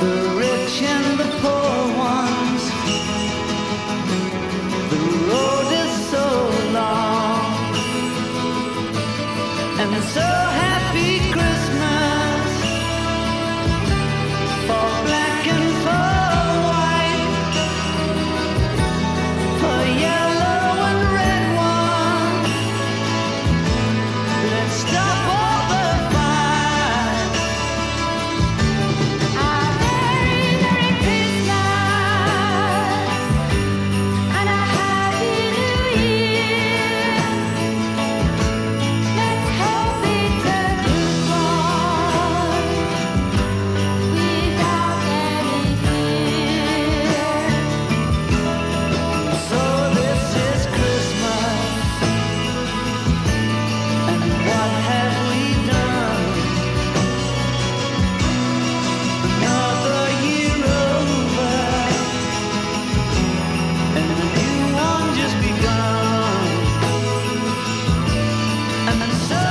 the I'm so